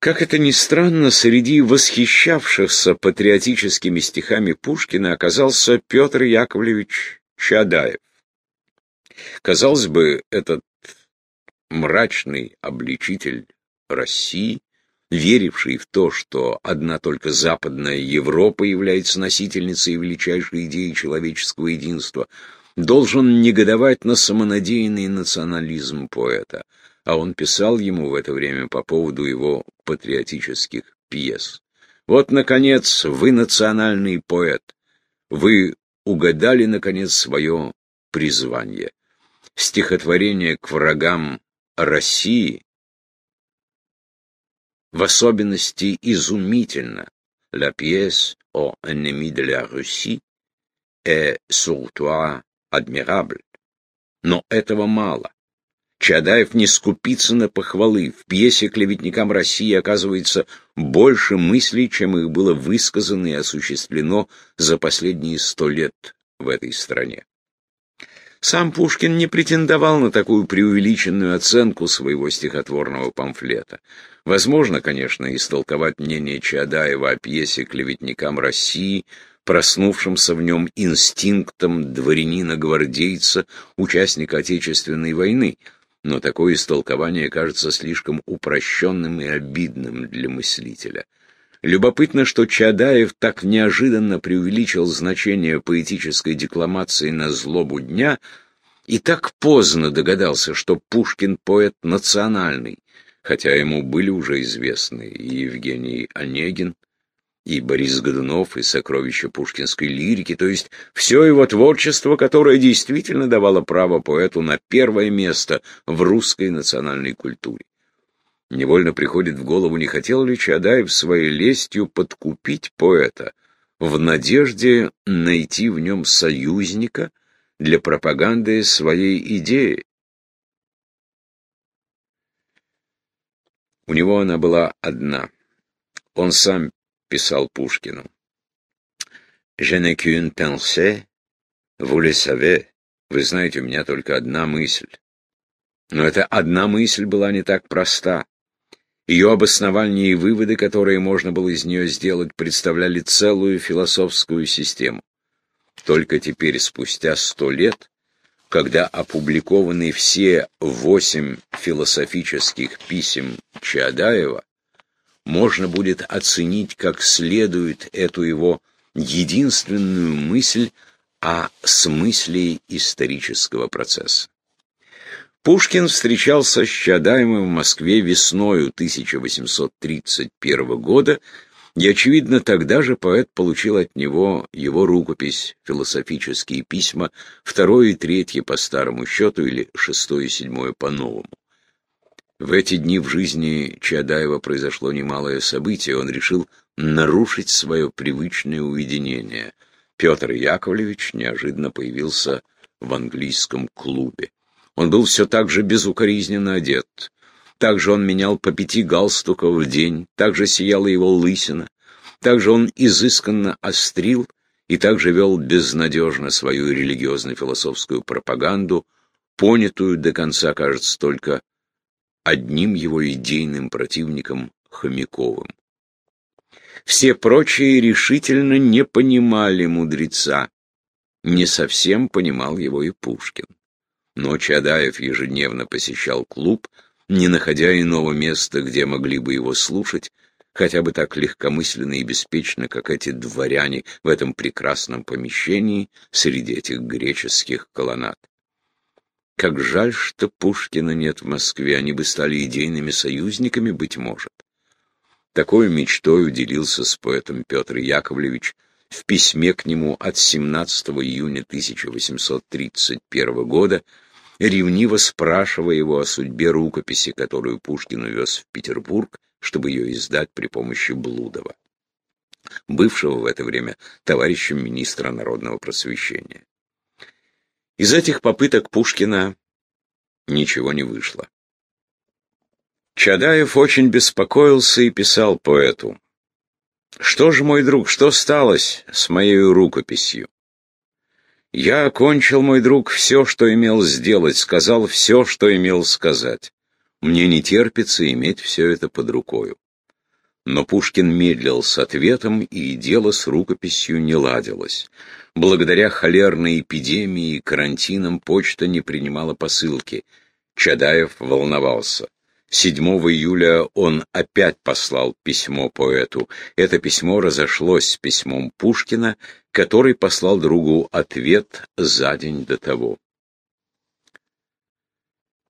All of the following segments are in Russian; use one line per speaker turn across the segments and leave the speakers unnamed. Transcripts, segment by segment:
Как это ни странно, среди восхищавшихся патриотическими стихами Пушкина оказался Петр Яковлевич Чадаев. Казалось бы, этот мрачный обличитель России, веривший в то, что одна только Западная Европа является носительницей величайшей идеи человеческого единства, должен негодовать на самонадеянный национализм поэта – а он писал ему в это время по поводу его патриотических пьес. Вот, наконец, вы национальный поэт. Вы угадали, наконец, свое призвание. Стихотворение к врагам России в особенности изумительно. La pièce aux ennemis de la Russie est sur toi admirable. Но этого мало. Чадаев не скупится на похвалы. В пьесе «Клеветникам России» оказывается больше мыслей, чем их было высказано и осуществлено за последние сто лет в этой стране. Сам Пушкин не претендовал на такую преувеличенную оценку своего стихотворного памфлета. Возможно, конечно, истолковать мнение Чадаева о пьесе «Клеветникам России» проснувшимся в нем инстинктом дворянина-гвардейца, участника Отечественной войны – но такое истолкование кажется слишком упрощенным и обидным для мыслителя. Любопытно, что Чадаев так неожиданно преувеличил значение поэтической декламации на злобу дня и так поздно догадался, что Пушкин поэт национальный, хотя ему были уже известны и Евгений Онегин, и Борис Годунов, и сокровища пушкинской лирики, то есть все его творчество, которое действительно давало право поэту на первое место в русской национальной культуре. Невольно приходит в голову, не хотел ли Чадаев своей лестью подкупить поэта в надежде найти в нем союзника для пропаганды своей идеи. У него она была одна. Он сам писал Пушкину. «Je n'ai qu'une pensée, vous le savez, вы знаете, у меня только одна мысль». Но эта одна мысль была не так проста. Ее обоснования и выводы, которые можно было из нее сделать, представляли целую философскую систему. Только теперь, спустя сто лет, когда опубликованы все восемь философических писем Чаадаева, можно будет оценить как следует эту его единственную мысль о смысле исторического процесса. Пушкин встречался с Чадаевым в Москве весною 1831 года, и, очевидно, тогда же поэт получил от него его рукопись «Философические письма», второе и третье по старому счету или шестое и седьмое по новому. В эти дни в жизни Чадаева произошло немалое событие. Он решил нарушить свое привычное уединение. Петр Яковлевич неожиданно появился в английском клубе. Он был все так же безукоризненно одет. Также он менял по пяти галстуков в день, также сияла его лысина, также он изысканно острил и также вел безнадежно свою религиозно-философскую пропаганду, понятую до конца, кажется, только одним его идейным противником Хомяковым. Все прочие решительно не понимали мудреца. Не совсем понимал его и Пушкин. Но Чадаев ежедневно посещал клуб, не находя иного места, где могли бы его слушать, хотя бы так легкомысленно и беспечно, как эти дворяне в этом прекрасном помещении среди этих греческих колоннад. Как жаль, что Пушкина нет в Москве, они бы стали идейными союзниками, быть может. Такой мечтой уделился с поэтом Петр Яковлевич в письме к нему от 17 июня 1831 года, ревниво спрашивая его о судьбе рукописи, которую Пушкин увез в Петербург, чтобы ее издать при помощи Блудова, бывшего в это время товарищем министра народного просвещения. Из этих попыток Пушкина ничего не вышло. Чадаев очень беспокоился и писал поэту. «Что же, мой друг, что сталось с моей рукописью? Я окончил, мой друг, все, что имел сделать, сказал все, что имел сказать. Мне не терпится иметь все это под рукою. Но Пушкин медлил с ответом, и дело с рукописью не ладилось. Благодаря холерной эпидемии и карантинам почта не принимала посылки. Чадаев волновался. 7 июля он опять послал письмо поэту. Это письмо разошлось с письмом Пушкина, который послал другу ответ за день до того.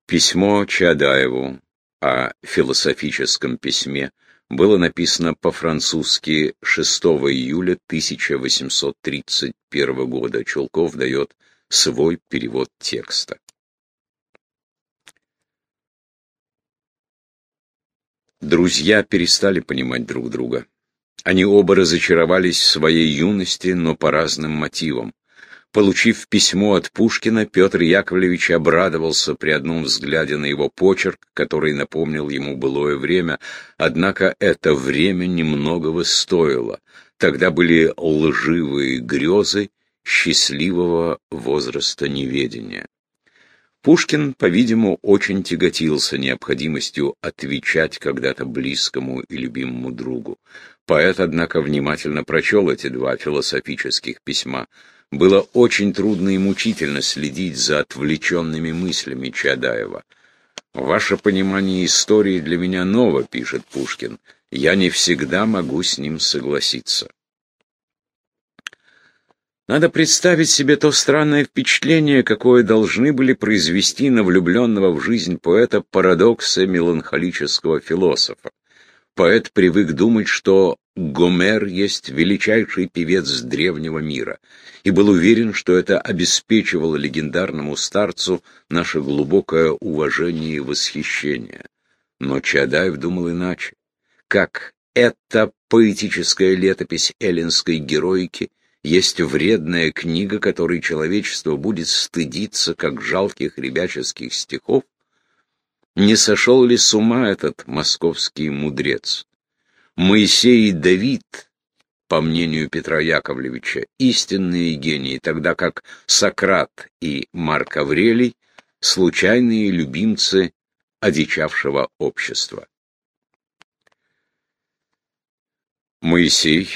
Письмо Чадаеву о философическом письме было написано по-французски 6 июля 1831 года. Чулков дает свой перевод текста. Друзья перестали понимать друг друга. Они оба разочаровались в своей юности, но по разным мотивам. Получив письмо от Пушкина, Петр Яковлевич обрадовался при одном взгляде на его почерк, который напомнил ему былое время, однако это время немногого стоило. Тогда были лживые грезы счастливого возраста неведения. Пушкин, по-видимому, очень тяготился необходимостью отвечать когда-то близкому и любимому другу. Поэт, однако, внимательно прочел эти два философических письма. Было очень трудно и мучительно следить за отвлеченными мыслями Чадаева. «Ваше понимание истории для меня ново», — пишет Пушкин. «Я не всегда могу с ним согласиться». Надо представить себе то странное впечатление, какое должны были произвести на влюбленного в жизнь поэта парадокса меланхолического философа. Поэт привык думать, что Гомер есть величайший певец древнего мира, и был уверен, что это обеспечивало легендарному старцу наше глубокое уважение и восхищение. Но Чадаев думал иначе. Как эта поэтическая летопись эллинской героики есть вредная книга, которой человечество будет стыдиться, как жалких ребяческих стихов? Не сошел ли с ума этот московский мудрец? Моисей и Давид, по мнению Петра Яковлевича, истинные гении, тогда как Сократ и Марк Аврелий — случайные любимцы одичавшего общества. Моисей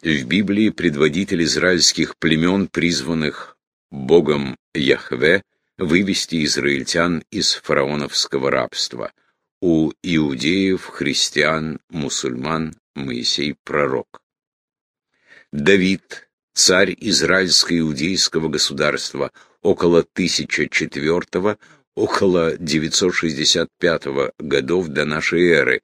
в Библии предводитель израильских племен, призванных Богом Яхве, вывести израильтян из фараоновского рабства. У иудеев, христиан, мусульман Моисей пророк. Давид, царь израильско-иудейского государства, около 1004 около 965 годов до нашей эры.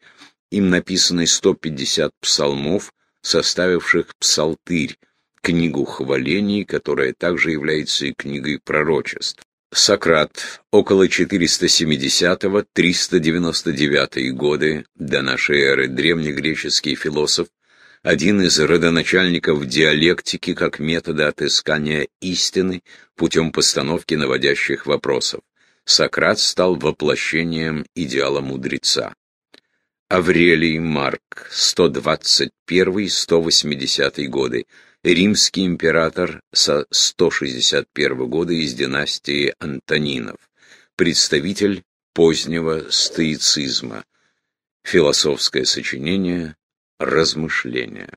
Им написаны 150 псалмов, составивших псалтырь, книгу хвалений, которая также является и книгой пророчеств. Сократ, около 470-399 годы до нашей эры, древнегреческий философ, один из родоначальников диалектики как метода отыскания истины путем постановки наводящих вопросов. Сократ стал воплощением идеала мудреца. Аврелий Марк, 121-180 годы, римский император со 161 года из династии Антонинов, представитель позднего стоицизма, философское сочинение «Размышления».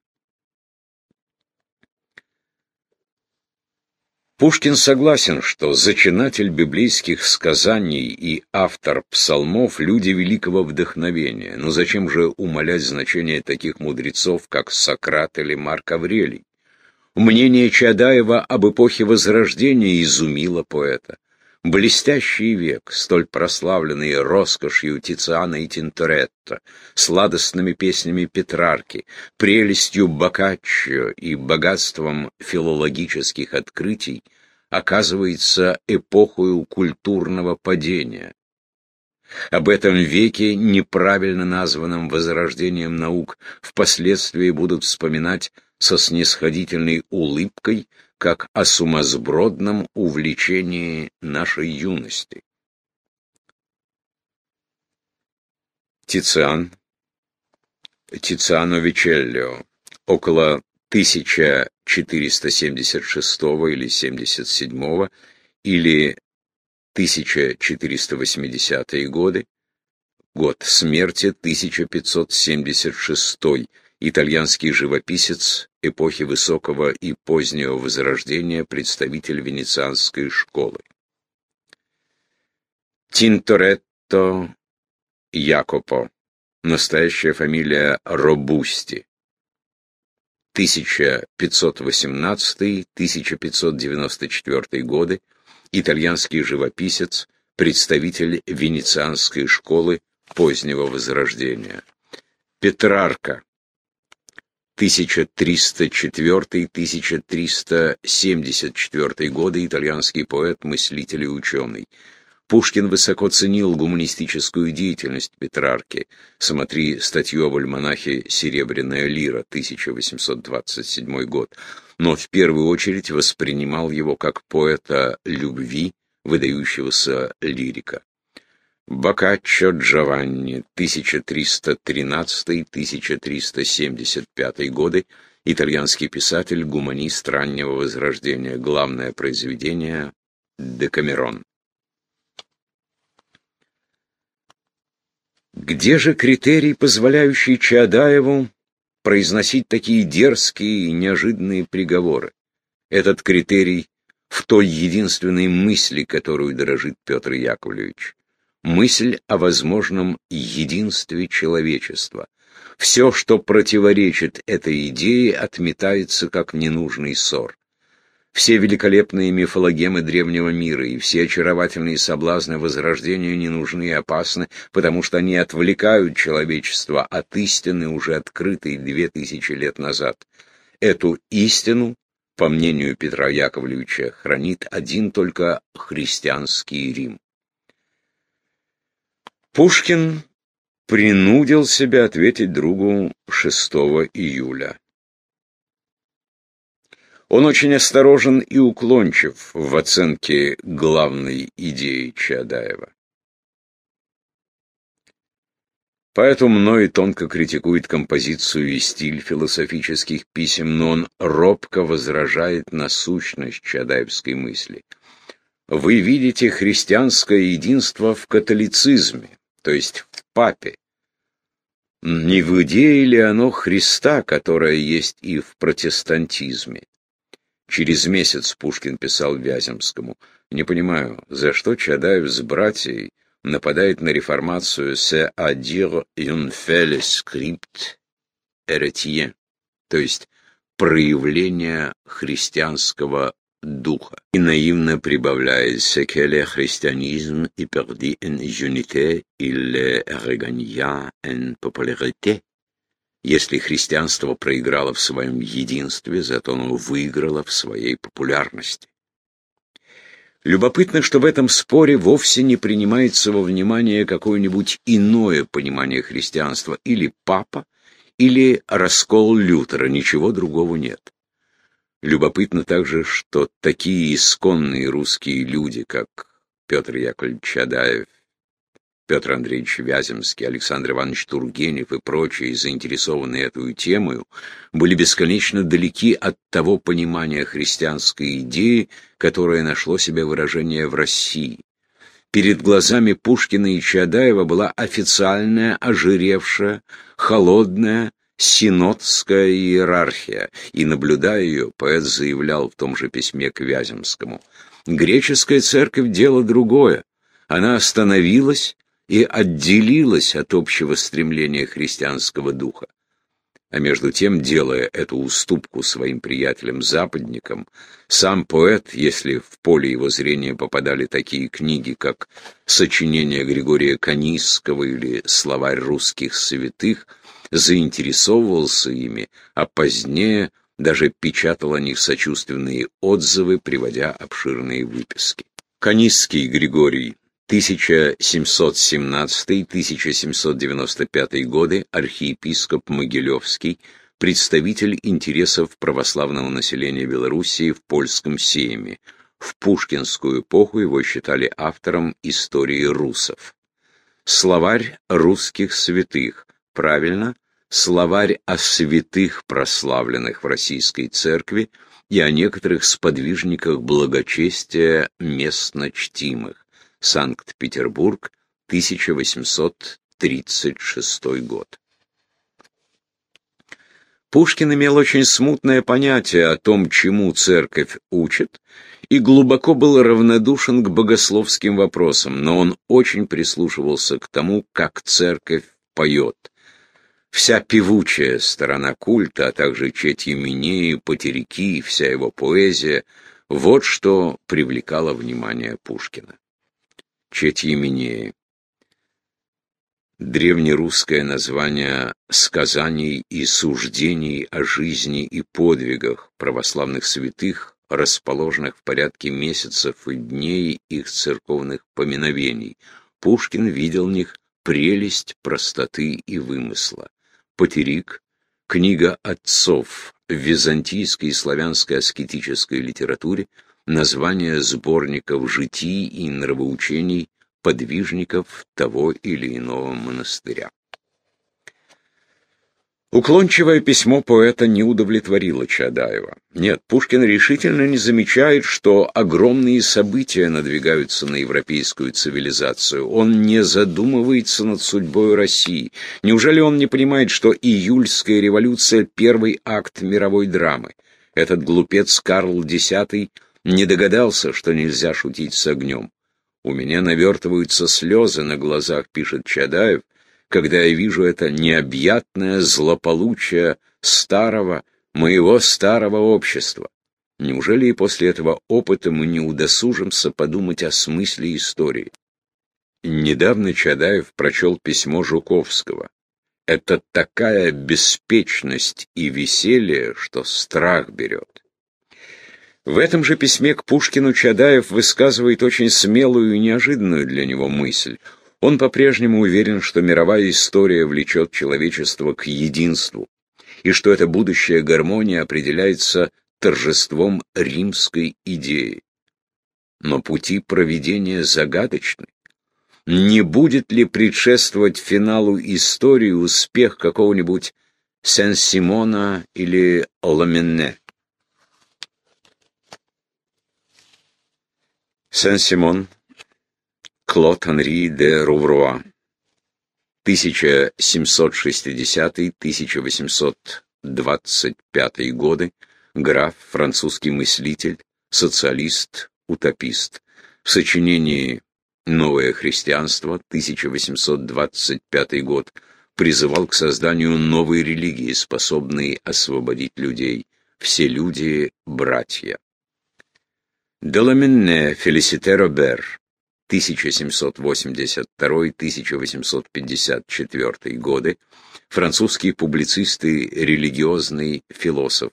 Пушкин согласен, что зачинатель библейских сказаний и автор псалмов – люди великого вдохновения, но зачем же умалять значение таких мудрецов, как Сократ или Марк Аврелий? Мнение Чадаева об эпохе Возрождения изумило поэта. Блестящий век, столь прославленный роскошью Тициана и Тинторетто, сладостными песнями Петрарки, прелестью Боккаччо и богатством филологических открытий, оказывается эпохою культурного падения. Об этом веке, неправильно названном возрождением наук, впоследствии будут вспоминать со снисходительной улыбкой как о сумасбродном увлечении нашей юности. Тициан, Тициано Вичеллио, около 1476 или 77 или 1480 годы, Год смерти 1576. Итальянский живописец эпохи Высокого и позднего Возрождения, представитель венецианской школы. Тинторетто Якопо. Настоящая фамилия Робусти. 1518-1594 годы. Итальянский живописец, представитель венецианской школы позднего Возрождения. Петрарка. 1304-1374 годы, итальянский поэт, мыслитель и ученый. Пушкин высоко ценил гуманистическую деятельность Петрарки. Смотри статью об альманахе «Серебряная лира», 1827 год. Но в первую очередь воспринимал его как поэта любви, выдающегося лирика. Боккаччо Джованни, 1313-1375 годы, итальянский писатель, гуманист раннего возрождения, главное произведение «Декамерон». Где же критерий, позволяющий Чаадаеву произносить такие дерзкие и неожиданные приговоры? Этот критерий в той единственной мысли, которую дорожит Петр Яковлевич. Мысль о возможном единстве человечества. Все, что противоречит этой идее, отметается как ненужный ссор. Все великолепные мифологемы древнего мира и все очаровательные соблазны Возрождения не нужны и опасны, потому что они отвлекают человечество от истины, уже открытой две тысячи лет назад. Эту истину, по мнению Петра Яковлевича, хранит один только христианский Рим. Пушкин принудил себя ответить другу 6 июля. Он очень осторожен и уклончив в оценке главной идеи Чадаева. Поэтому мной тонко критикует композицию и стиль философических писем, но он робко возражает на сущность чадаевской мысли. Вы видите христианское единство в католицизме, то есть в папе. Не в идее ли оно Христа, которое есть и в протестантизме? Через месяц Пушкин писал Вяземскому. «Не понимаю, за что Чадаев с братьей нападает на реформацию «se à dire une felle script hérétien», то есть проявление христианского духа. И наивно прибавляет «ce que le christianisme est perdu en unité, il regagna en popularité». Если христианство проиграло в своем единстве, зато оно выиграло в своей популярности. Любопытно, что в этом споре вовсе не принимается во внимание какое-нибудь иное понимание христианства, или папа, или раскол Лютера, ничего другого нет. Любопытно также, что такие исконные русские люди, как Петр Яковлевич Чадаев Петр Андреевич Вяземский, Александр Иванович Тургенев и прочие, заинтересованные эту тему, были бесконечно далеки от того понимания христианской идеи, которое нашло себе выражение в России. Перед глазами Пушкина и Чадаева была официальная, ожиревшая, холодная, синодская иерархия, и, наблюдая ее, поэт заявлял в том же письме к Вяземскому, «Греческая церковь — дело другое. Она остановилась и отделилась от общего стремления христианского духа. А между тем, делая эту уступку своим приятелям-западникам, сам поэт, если в поле его зрения попадали такие книги, как «Сочинение Григория Канисского» или «Словарь русских святых», заинтересовывался ими, а позднее даже печатал о них сочувственные отзывы, приводя обширные выписки. Канисский Григорий 1717-1795 годы архиепископ Могилевский, представитель интересов православного населения Белоруссии в польском сейме. В пушкинскую эпоху его считали автором истории русов. Словарь русских святых. Правильно, словарь о святых, прославленных в российской церкви, и о некоторых сподвижниках благочестия местно чтимых. Санкт-Петербург, 1800 1736 год. Пушкин имел очень смутное понятие о том, чему церковь учит, и глубоко был равнодушен к богословским вопросам, но он очень прислушивался к тому, как церковь поет. Вся певучая сторона культа, а также четь Еменеи, потеряки, вся его поэзия — вот что привлекало внимание Пушкина. Четь Еменеи древнерусское название сказаний и суждений о жизни и подвигах православных святых, расположенных в порядке месяцев и дней их церковных поминовений. Пушкин видел в них прелесть простоты и вымысла. Потерик, книга отцов в византийской и славянской аскетической литературе, название сборников житий и нравоучений подвижников того или иного монастыря. Уклончивое письмо поэта не удовлетворило Чадаева. Нет, Пушкин решительно не замечает, что огромные события надвигаются на европейскую цивилизацию. Он не задумывается над судьбой России. Неужели он не понимает, что июльская революция — первый акт мировой драмы? Этот глупец Карл X не догадался, что нельзя шутить с огнем. У меня навертываются слезы на глазах, пишет Чадаев, когда я вижу это необъятное злополучие старого, моего старого общества. Неужели и после этого опыта мы не удосужимся подумать о смысле истории? Недавно Чадаев прочел письмо Жуковского. Это такая беспечность и веселье, что страх берет. В этом же письме к Пушкину Чадаев высказывает очень смелую и неожиданную для него мысль. Он по-прежнему уверен, что мировая история влечет человечество к единству, и что эта будущая гармония определяется торжеством римской идеи. Но пути проведения загадочны. Не будет ли предшествовать финалу истории успех какого-нибудь Сен-Симона или Ламенне? Сен-Симон, Клод Анри де Рувруа, 1760-1825 годы, граф, французский мыслитель, социалист, утопист. В сочинении «Новое христианство» 1825 год призывал к созданию новой религии, способной освободить людей. Все люди – братья. Деламенне Фелисите Робер, 1782-1854 годы, французский публицист и религиозный философ,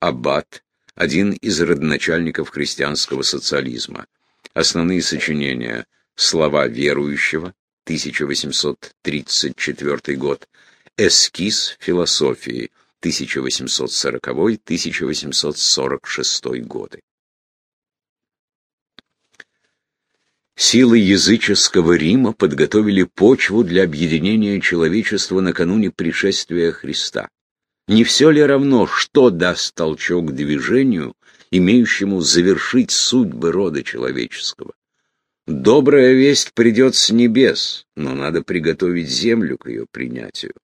аббат, один из родоначальников христианского социализма. Основные сочинения «Слова верующего», 1834 год, «Эскиз философии», 1840-1846 годы. Силы языческого Рима подготовили почву для объединения человечества накануне пришествия Христа. Не все ли равно, что даст толчок движению, имеющему завершить судьбы рода человеческого? Добрая весть придет с небес, но надо приготовить землю к ее принятию.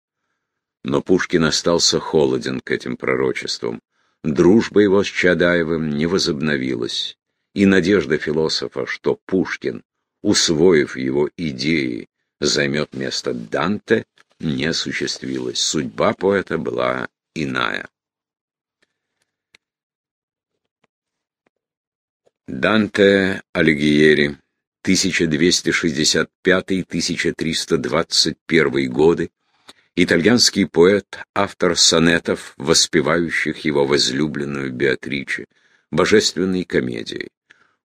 Но Пушкин остался холоден к этим пророчествам. Дружба его с Чадаевым не возобновилась и надежда философа, что Пушкин, усвоив его идеи, займет место Данте, не осуществилась. Судьба поэта была иная. Данте Алигьери, 1265-1321 годы, итальянский поэт, автор сонетов, воспевающих его возлюбленную Беатриче, божественной комедии.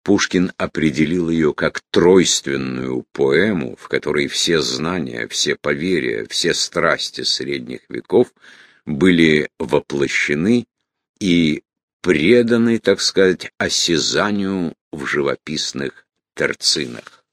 Пушкин определил ее как тройственную поэму, в которой все знания, все поверья, все страсти средних веков были воплощены и преданы, так сказать, осязанию в живописных терцинах.